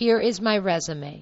Here is my resume.